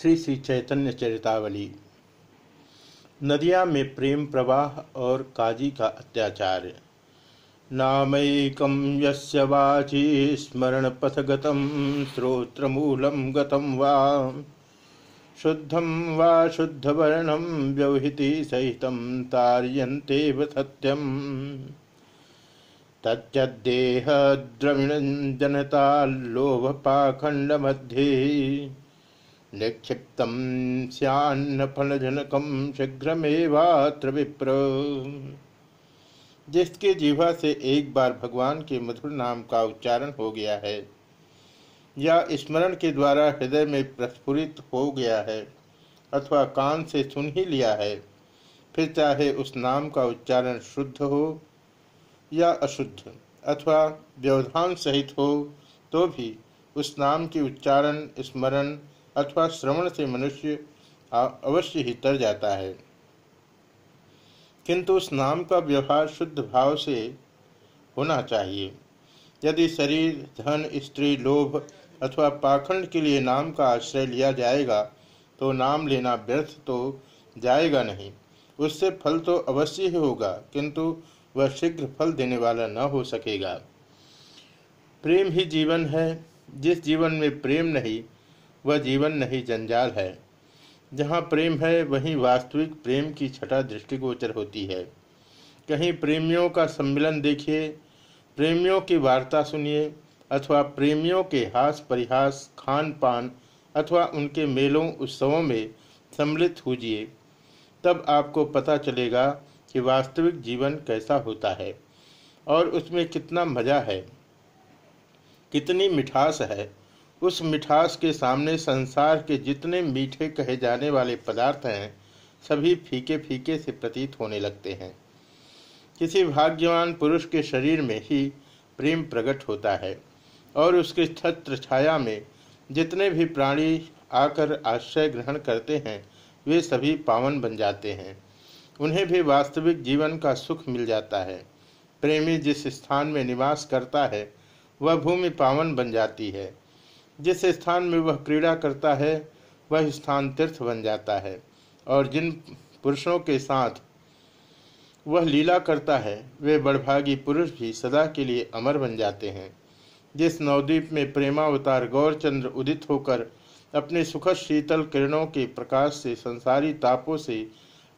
श्री श्री चैतन्य चरितावली। नदिया में प्रेम प्रवाह और काजी का अत्याचार। नामैकम यस्य स्मरण पथगतम श्रोत्रमूलम गतम वा। शुद्धम वा शुद्धवर्णम व्यवहिति सहित तार्यन्तेव सत्यम। तच्चदेह द्रविण जनता लोभपाखंड मध्ये निक्षिप्त सन्न फलजनकम शीघ्रमेवात्र विप्र जिसके जीवा से एक बार भगवान के मधुर नाम का उच्चारण हो गया है, या स्मरण के द्वारा हृदय में प्रस्फुरित हो गया है, अथवा कान से सुन ही लिया है, फिर चाहे उस नाम का उच्चारण शुद्ध हो या अशुद्ध, अथवा व्यवधान सहित हो तो भी उस नाम की उच्चारण, स्मरण अथवा श्रवण से मनुष्य अवश्य ही तर जाता है। किंतु उस नाम का व्यवहार शुद्ध भाव से होना चाहिए। यदि शरीर, धन, स्त्री, लोभ अथवा पाखंड के लिए नाम का आश्रय लिया जाएगा तो नाम लेना व्यर्थ तो जाएगा नहीं। उससे फल तो अवश्य ही होगा, किंतु वह शीघ्र फल देने वाला न हो सकेगा। प्रेम ही जीवन है, जिस जीवन में प्रेम नहीं वह जीवन नहीं जंजाल है। जहाँ प्रेम है, वहीं वास्तविक प्रेम की छटा दृष्टिगोचर होती है। कहीं प्रेमियों का सम्मिलन देखिए, प्रेमियों की वार्ता सुनिए, अथवा प्रेमियों के हास परिहास, खान पान, अथवा उनके मेलों, उत्सवों में सम्मिलित होजिए तब आपको पता चलेगा कि वास्तविक जीवन कैसा होता है और उसमें कितना मज़ा है, कितनी मिठास है। उस मिठास के सामने संसार के जितने मीठे कहे जाने वाले पदार्थ हैं, सभी फीके फीके से प्रतीत होने लगते हैं। किसी भाग्यवान पुरुष के शरीर में ही प्रेम प्रकट होता है और उसके छत्र छाया में जितने भी प्राणी आकर आश्रय ग्रहण करते हैं, वे सभी पावन बन जाते हैं। उन्हें भी वास्तविक जीवन का सुख मिल जाता है। प्रेमी जिस स्थान में निवास करता है, वह भूमि पावन बन जाती है। जिस स्थान में वह क्रीड़ा करता है, वह स्थान तीर्थ बन जाता है। और जिन पुरुषों के साथ वह लीला करता है, वे बड़भागी पुरुष भी सदा के लिए अमर बन जाते हैं। जिस नवद्वीप में प्रेमावतार गौरचंद्र उदित होकर अपने सुखद शीतल किरणों के प्रकाश से संसारी तापों से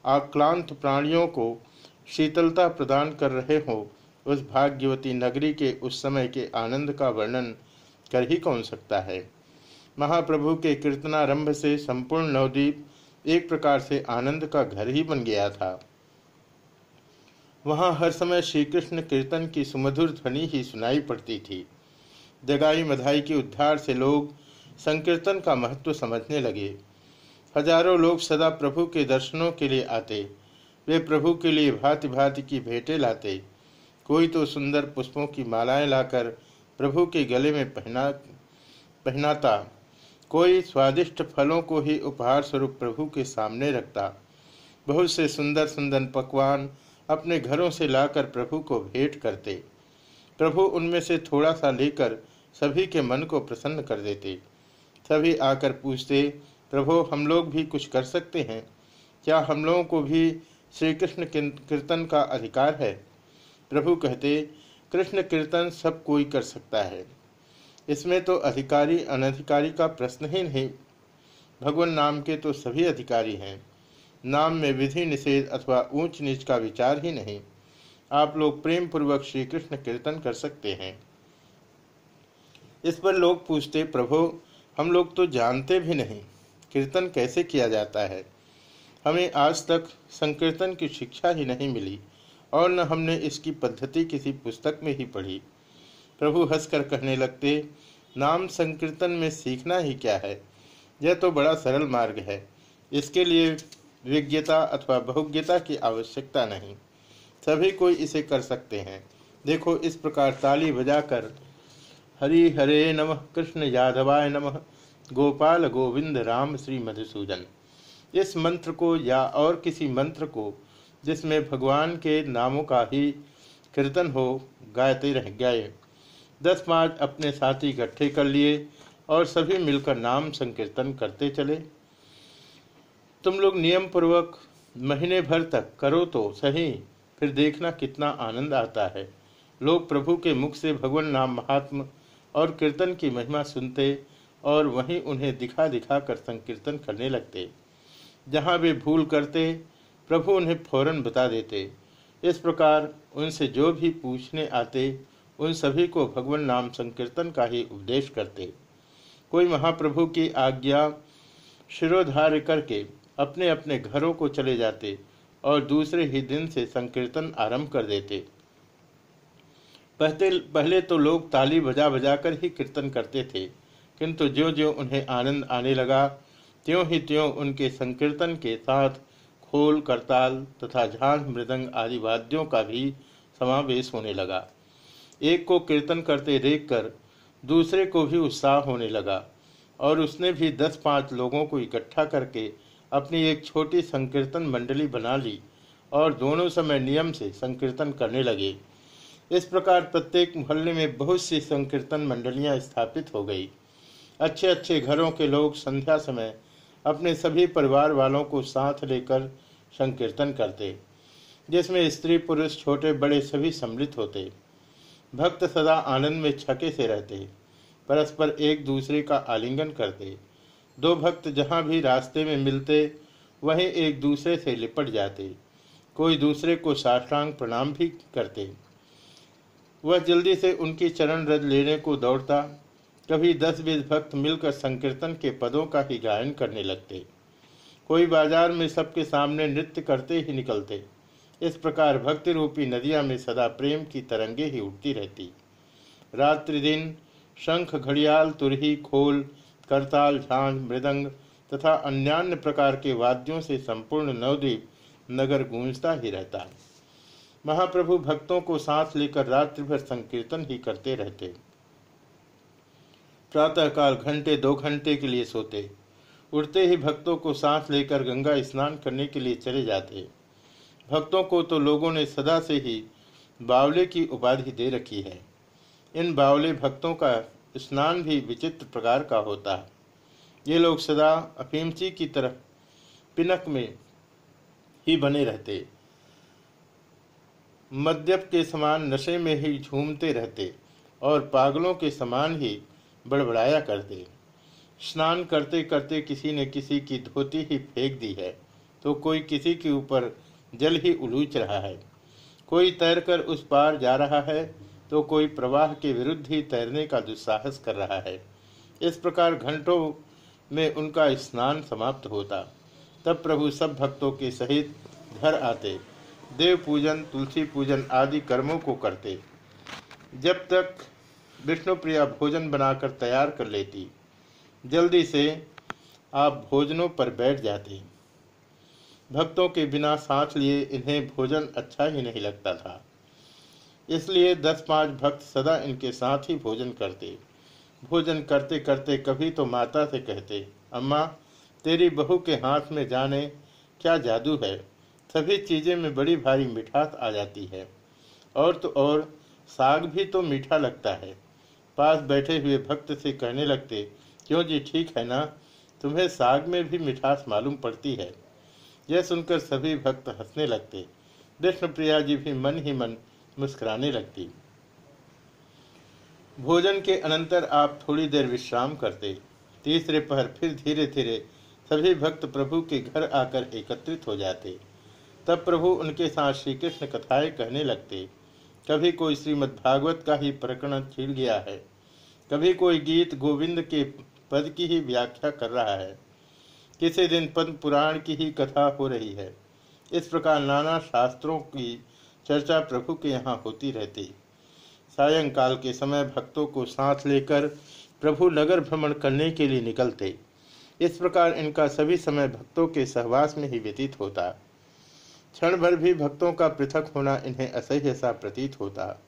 आक्लांत प्राणियों को शीतलता प्रदान कर रहे हो, उस भाग्यवती नगरी के उस समय के आनंद का वर्णन कर ही कौन सकता है? महाप्रभु के कीर्तनारंभ से संपूर्ण नवद्वीप एक प्रकार से आनंद का घर ही बन गया था। वहाँ हर समय श्री कृष्ण कीर्तन की सुमधुर ध्वनि ही सुनाई पड़ती थी। जगाई मधाई के उद्धार से लोग संकीर्तन का महत्व समझने लगे। हज़ारों लोग सदा प्रभु के दर्शनों के लिए आते। वे प्रभु के लिए भांति भांति की भेंटें लाते। कोई तो सुंदर पुष्पों की मालाएँ लाकर प्रभु के गले में पहना, पहनाता। कोई स्वादिष्ट फलों को ही उपहार स्वरूप प्रभु के सामने रखता। बहुत से सुंदर सुंदर पकवान अपने घरों से लाकर प्रभु को भेंट करते। प्रभु उनमें से थोड़ा सा लेकर सभी के मन को प्रसन्न कर देते। सभी आकर पूछते, प्रभु, हम लोग भी कुछ कर सकते हैं? क्या हम लोगों को भी श्री कृष्ण कीर्तन का अधिकार है? प्रभु कहते कृष्ण कीर्तन सब कोई कर सकता है। इसमें तो अधिकारी, अनधिकारी का प्रश्न ही नहीं। भगवान नाम के तो सभी अधिकारी हैं। नाम में विधि निषेध अथवा ऊंच नीच का विचार ही नहीं। आप लोग प्रेम पूर्वक श्री कृष्ण कीर्तन कर सकते हैं। इस पर लोग पूछते, प्रभु, हम लोग तो जानते भी नहीं। कीर्तन कैसे किया जाता है? हमें आज तक संकीर्तन की शिक्षा ही नहीं मिली। और न हमने इसकी पद्धति किसी पुस्तक में ही पढ़ी। प्रभु हंसकर कहने लगते, नाम संकीर्तन में सीखना ही क्या है? यह तो बड़ा सरल मार्ग है। इसके लिए विज्ञता अथवा बहुज्ञता की आवश्यकता नहीं। सभी कोई इसे कर सकते हैं। देखो, इस प्रकार ताली बजाकर, हरि हरे नमः, कृष्ण यादवाय नमः, गोपाल गोविंद राम श्री मधुसूदन। इस मंत्र को या और किसी मंत्र को जिसमें भगवान के नामों का ही कीर्तन हो गायते रह गए। दस पाँच अपने साथी इकट्ठे कर लिए और सभी मिलकर नाम संकीर्तन करते चले। तुम लोग नियम पूर्वक महीने भर तक करो तो सही, फिर देखना कितना आनंद आता है। लोग प्रभु के मुख से भगवान नाम महात्म और कीर्तन की महिमा सुनते और वहीं उन्हें दिखा दिखा कर संकीर्तन करने लगते। जहाँ वे भूल करते प्रभु उन्हें फ़ौरन बता देते। इस प्रकार उनसे जो भी पूछने आते, उन सभी को भगवान नाम संकीर्तन का ही उपदेश करते। कोई महाप्रभु की आज्ञा शिरोधार्य करके अपने अपने घरों को चले जाते और दूसरे ही दिन से संकीर्तन आरंभ कर देते। पहले पहले तो लोग ताली बजा बजा कर ही कीर्तन करते थे, किंतु ज्यो ज्यो उन्हें आनंद आने लगा, त्यों ही त्यों उनके संकीर्तन के साथ खोल करताल तथा झांझ, मृदंग आदि वाद्यों का भी समावेश होने लगा। एक को कीर्तन करते देखकर दूसरे को भी उत्साह होने लगा और उसने भी दस पाँच लोगों को इकट्ठा करके अपनी एक छोटी संकीर्तन मंडली बना ली और दोनों समय नियम से संकीर्तन करने लगे। इस प्रकार प्रत्येक मोहल्ले में बहुत सी संकीर्तन मंडलियाँ स्थापित हो गई। अच्छे अच्छे घरों के लोग संध्या समय अपने सभी परिवार वालों को साथ लेकर संकीर्तन करते, जिसमें स्त्री पुरुष छोटे बड़े सभी सम्मिलित होते। भक्त सदा आनंद में छके से रहते, परस्पर एक दूसरे का आलिंगन करते। दो भक्त जहाँ भी रास्ते में मिलते, वहीं एक दूसरे से लिपट जाते। कोई दूसरे को साष्टांग प्रणाम भी करते। वह जल्दी से उनकी चरण रज लेने को दौड़ता, कभी दस बीस भक्त मिलकर संकीर्तन के पदों का ही गायन करने लगते। कोई बाज़ार में सबके सामने नृत्य करते ही निकलते। इस प्रकार भक्ति रूपी नदिया में सदा प्रेम की तरंगे ही उठती रहती। रात्रि दिन शंख, घड़ियाल, तुरही, खोल, करताल, झांझ, मृदंग तथा अन्यान्य प्रकार के वाद्यों से संपूर्ण नवद्वीप नगर गूंजता ही रहता महाप्रभु भक्तों को सांस लेकर रात्रि भर संकीर्तन ही करते रहते। प्रातःकाल घंटे, दो घंटे के लिए सोते। उठते ही भक्तों को सांस लेकर गंगा स्नान करने के लिए चले जाते। भक्तों को तो लोगों ने सदा से ही बावले की उपाधि दे रखी है। इन बावले भक्तों का स्नान भी विचित्र प्रकार का होता। है ये लोग सदा अफीमची की तरह पिनक में ही बने रहते। मद्यप के समान नशे में ही झूमते रहते और पागलों के समान ही बड़बड़ाया करते। स्नान करते करते किसी ने किसी की धोती ही फेंक दी है तो कोई किसी के ऊपर जल ही उलूच रहा है। कोई तैरकर उस पार जा रहा है तो कोई प्रवाह के विरुद्ध ही तैरने का दुस्साहस कर रहा है। इस प्रकार घंटों में उनका स्नान समाप्त होता। तब प्रभु सब भक्तों के सहित घर आते। देव पूजन, तुलसी पूजन आदि कर्मों को करते। जब तक विष्णुप्रिया भोजन बनाकर तैयार कर लेती जल्दी से आप भोजनों पर बैठ जाते। भक्तों के बिना साथ लिए इन्हें भोजन अच्छा ही नहीं लगता था। इसलिए दस पाँच भक्त सदा इनके साथ ही भोजन करते। भोजन करते करते कभी तो माता से कहते, अम्मा, तेरी बहू के हाथ में जाने क्या जादू है? सभी चीज़ें में बड़ी भारी मिठास आ जाती है। और तो और, साग भी तो मीठा लगता है। पास बैठे हुए भक्त से कहने लगते क्यों जी? ठीक है ना? तुम्हें साग में भी मिठास मालूम पड़ती है। यह सुनकर सभी भक्त हंसने लगते। विष्णुप्रिया जी भी मन ही मन मुस्कुराने लगती। भोजन के अनंतर आप थोड़ी देर विश्राम करते। तीसरे पहर फिर धीरे धीरे सभी भक्त प्रभु के घर आकर एकत्रित हो जाते। तब प्रभु उनके साथ श्री कृष्ण कथाएँ कहने लगते। कभी कोई श्रीमद् भागवत का ही प्रकरण छिड़ गया है। कभी कोई गीत गोविंद के पद की ही व्याख्या कर रहा है। किसी दिन पद्म पुराण की ही कथा हो रही है। इस प्रकार नाना शास्त्रों की चर्चा प्रभु के यहाँ होती रहती। सायंकाल के समय भक्तों को साथ लेकर प्रभु नगर भ्रमण करने के लिए निकलते। इस प्रकार इनका सभी समय भक्तों के सहवास में ही व्यतीत होता। क्षण भर भी भक्तों का पृथक होना इन्हें असह्य सा प्रतीत होता।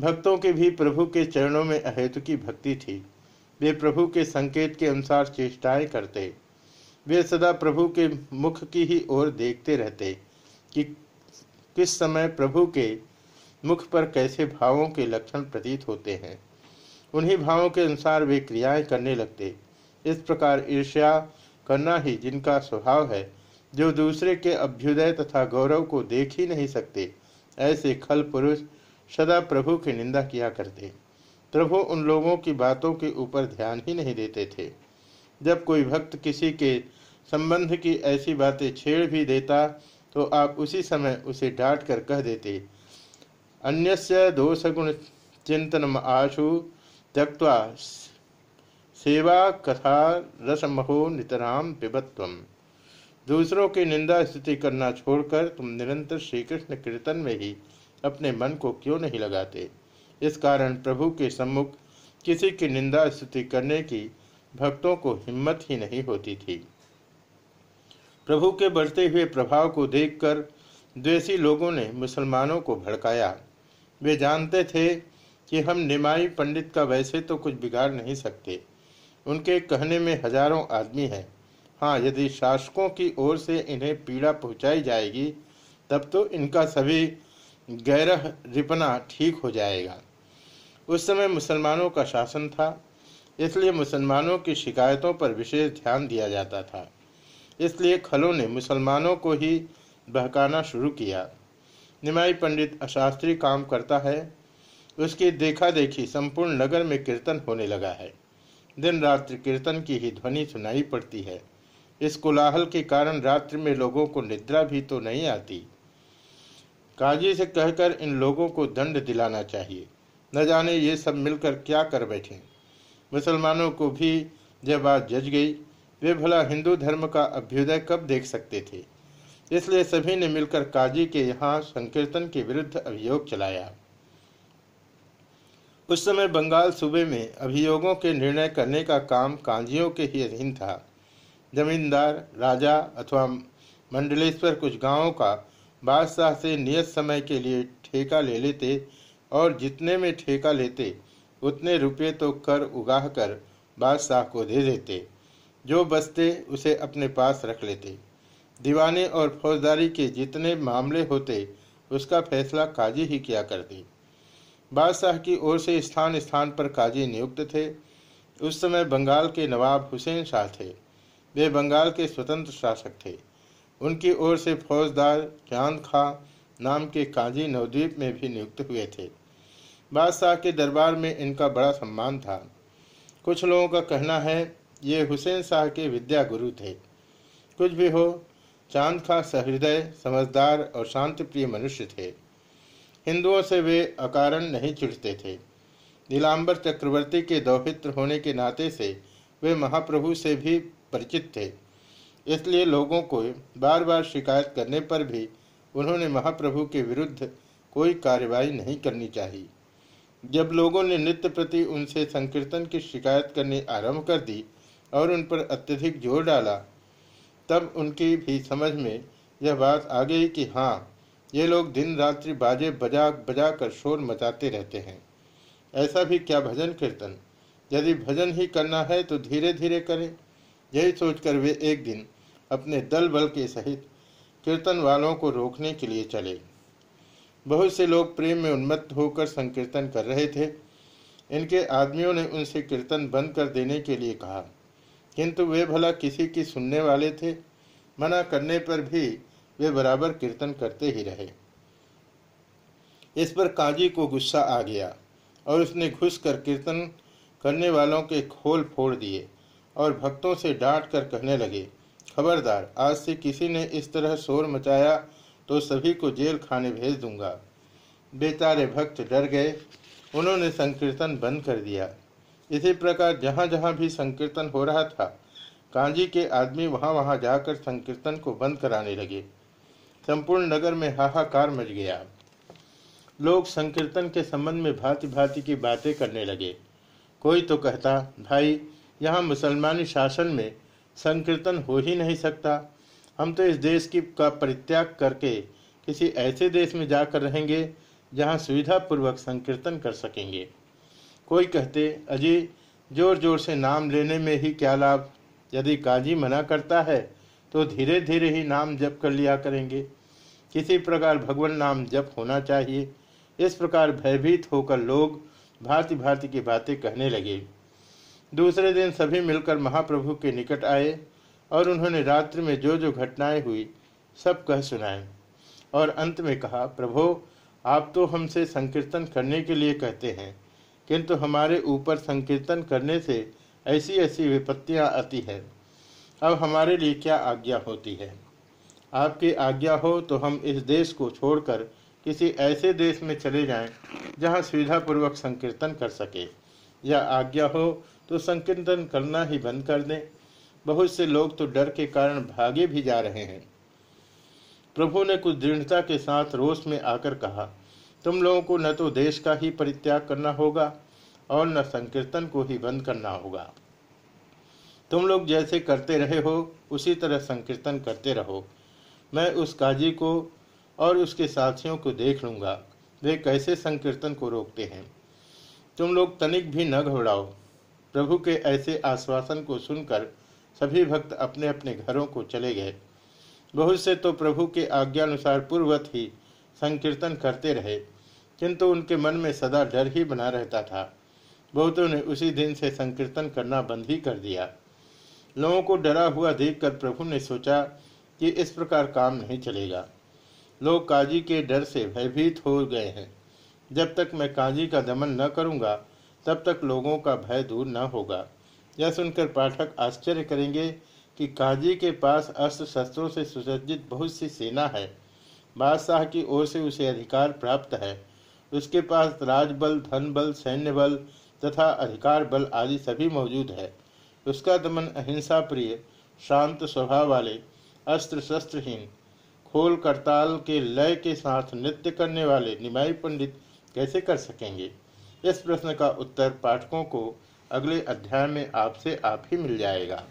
भक्तों के भी प्रभु के चरणों में अहेतु की भक्ति थी। वे प्रभु के संकेत के अनुसार चेष्टाएँ करते। वे सदा प्रभु के मुख की ही ओर देखते रहते कि किस समय प्रभु के मुख पर कैसे भावों के लक्षण प्रतीत होते हैं। उन्हीं भावों के अनुसार वे क्रियाएँ करने लगते। इस प्रकार ईर्ष्या करना ही जिनका स्वभाव है, जो दूसरे के अभ्युदय तथा गौरव को देख ही नहीं सकते, ऐसे खल पुरुष सदा प्रभु की निंदा किया करते। प्रभु उन लोगों की बातों के ऊपर ध्यान ही नहीं देते थे। जब कोई भक्त किसी के संबंध की ऐसी बातें छेड़ भी देता तो आप उसी समय उसे डांट कर कह देते, अन्यस्य दोषगुण चिंतन आशु त्यक्वा सेवा कथा रसमहो नितराम पिबत्व दूसरों की निंदा स्थिति करना छोड़कर तुम निरंतर श्री कृष्ण कीर्तन में ही अपने मन को क्यों नहीं लगाते? इस कारण प्रभु के सम्मुख किसी की निंदा स्तुति करने की भक्तों को हिम्मत ही नहीं होती थी। प्रभु के बढ़ते हुए प्रभाव को देखकर द्वेषी लोगों ने मुसलमानों को भड़काया। वे जानते थे कि हम निमाई पंडित का वैसे तो कुछ बिगाड़ नहीं सकते। उनके कहने में हज़ारों आदमी हैं। हाँ यदि शासकों की ओर से इन्हें पीड़ा पहुंचाई जाएगी, तब तो इनका सभी गैरह रिपना ठीक हो जाएगा। उस समय मुसलमानों का शासन था, इसलिए मुसलमानों की शिकायतों पर विशेष ध्यान दिया जाता था। इसलिए खलों ने मुसलमानों को ही बहकाना शुरू किया। निमाई पंडित अशास्त्रीय काम करता है। उसकी देखा देखी संपूर्ण नगर में कीर्तन होने लगा है। दिन रात्रि कीर्तन की ही ध्वनि सुनाई पड़ती है। इस कोलाहल के कारण रात्रि में लोगों को निद्रा भी तो नहीं आती। काजी से कहकर इन लोगों को दंड दिलाना चाहिए। न जाने ये सब मिलकर क्या कर बैठे। मुसलमानों को भी जब बात जज गई, वे भला हिंदू धर्म का अभ्युदय कब देख सकते थे? इसलिए सभी ने मिलकर काजी के यहाँ संकीर्तन के विरुद्ध अभियोग चलाया। उस समय बंगाल सूबे में अभियोगों के निर्णय करने का काम कांजियों के ही अधीन था। जमींदार, राजा अथवा मंडलेश्वर कुछ गाँवों का बादशाह से नियत समय के लिए ठेका ले लेते और जितने में ठेका लेते, उतने रुपये तो कर उगाह कर बादशाह को दे देते। जो बचते, उसे अपने पास रख लेते। दीवाने और फौजदारी के जितने मामले होते, उसका फैसला काजी ही किया करते। बादशाह की ओर से स्थान स्थान पर काजी नियुक्त थे। उस समय बंगाल के नवाब हुसैन शाह थे। वे बंगाल के स्वतंत्र शासक थे। उनकी ओर से फौजदार चाँद खां नाम के काजी नवद्वीप में भी नियुक्त हुए थे। बादशाह के दरबार में इनका बड़ा सम्मान था। कुछ लोगों का कहना है, ये हुसैन शाह के विद्या गुरु थे। कुछ भी हो, चाँद खां सहृदय, समझदार और शांतिप्रिय मनुष्य थे। हिंदुओं से वे अकारण नहीं चिढ़ते थे। नीलांबर चक्रवर्ती के दौहित्र होने के नाते से वे महाप्रभु से भी परिचित थे। इसलिए लोगों को बार बार शिकायत करने पर भी उन्होंने महाप्रभु के विरुद्ध कोई कार्यवाही नहीं करनी चाहिए। जब लोगों ने नित्य प्रति उनसे संकीर्तन की शिकायत करनी आरंभ कर दी और उन पर अत्यधिक ज़ोर डाला, तब उनकी भी समझ में यह बात आ गई कि हाँ ये लोग दिन रात्रि बाजे बजा बजा कर शोर मचाते रहते हैं। ऐसा भी क्या भजन कीर्तन? यदि भजन ही करना है तो धीरे धीरे करें। यही सोचकर वे एक दिन अपने दल बल के सहित कीर्तन वालों को रोकने के लिए चले। बहुत से लोग प्रेम में उन्मत्त होकर संकीर्तन कर रहे थे। इनके आदमियों ने उनसे कीर्तन बंद कर देने के लिए कहा। किंतु वे भला किसी की सुनने वाले थे। मना करने पर भी वे बराबर कीर्तन करते ही रहे। इस पर काजी को गुस्सा आ गया और उसने घुस कर कीर्तन करने वालों के खोल फोड़ दिए और भक्तों से डांट कर कहने लगे, खबरदार, आज से किसी ने इस तरह शोर मचाया तो सभी को जेल खाने भेज दूँगा। बेचारे भक्त डर गए। उन्होंने संकीर्तन बंद कर दिया। इसी प्रकार जहाँ जहाँ भी संकीर्तन हो रहा था, कांजी के आदमी वहाँ वहाँ जाकर संकीर्तन को बंद कराने लगे। संपूर्ण नगर में हाहाकार मच गया। लोग संकीर्तन के संबंध में भांति भांति की बातें करने लगे। कोई तो कहता, भाई, यहाँ मुसलमानी शासन में संकीर्तन हो ही नहीं सकता। हम तो इस देश की का परित्याग करके किसी ऐसे देश में जाकर रहेंगे जहाँ सुविधापूर्वक संकीर्तन कर सकेंगे। कोई कहते, अजी ज़ोर ज़ोर से नाम लेने में ही क्या लाभ? यदि काजी मना करता है तो धीरे धीरे ही नाम जप कर लिया करेंगे। किसी प्रकार भगवान नाम जप होना चाहिए। इस प्रकार भयभीत होकर लोग भांति भांति की बातें कहने लगे। दूसरे दिन सभी मिलकर महाप्रभु के निकट आए। और उन्होंने रात्रि में जो जो घटनाएँ हुई, सब कह सुनाए और अंत में कहा, प्रभो, आप तो हमसे संकीर्तन करने के लिए कहते हैं, किंतु हमारे ऊपर संकीर्तन करने से ऐसी ऐसी विपत्तियाँ आती हैं। अब हमारे लिए क्या आज्ञा होती है? आपकी आज्ञा हो तो हम इस देश को छोड़कर किसी ऐसे देश में चले जाएँ, जहाँ सुविधापूर्वक संकीर्तन कर सके। या आज्ञा हो तो संकीर्तन करना ही बंद कर दें बहुत से लोग तो डर के कारण भागे भी जा रहे हैं। प्रभु ने कुछ दृढ़ता के साथ रोष में आकर कहा, तुम लोगों को न तो देश का ही परित्याग करना होगा और न संकीर्तन को ही बंद करना होगा। तुम लोग जैसे करते रहे हो, उसी तरह संकीर्तन करते रहो। मैं उस काजी को और उसके साथियों को देख लूँगा। वे कैसे संकीर्तन को रोकते हैं? तुम लोग तनिक भी न घबराओ। प्रभु के ऐसे आश्वासन को सुनकर सभी भक्त अपने अपने घरों को चले गए। बहुत से तो प्रभु के आज्ञानुसार पूर्वत ही संकीर्तन करते रहे, किंतु उनके मन में सदा डर ही बना रहता था। बहुतों ने उसी दिन से संकीर्तन करना बंद ही कर दिया। लोगों को डरा हुआ देखकर प्रभु ने सोचा कि इस प्रकार काम नहीं चलेगा। लोग काजी के डर से भयभीत हो गए हैं। जब तक मैं काजी का दमन न करूँगा, तब तक लोगों का भय दूर न होगा। यह सुनकर पाठक आश्चर्य करेंगे कि काजी के पास अस्त्र शस्त्रों से सुसज्जित बहुत सी सेना है। बादशाह की ओर से उसे अधिकार प्राप्त है। उसके पास राजबल धन बल सैन्य बल तथा अधिकार बल आदि सभी मौजूद है। उसका दमन अहिंसा प्रिय शांत स्वभाव वाले अस्त्र शस्त्रहीन खोल करताल के लय के साथ नृत्य करने वाले निमाई पंडित कैसे कर सकेंगे? इस प्रश्न का उत्तर पाठकों को अगले अध्याय में आपसे आप ही मिल जाएगा।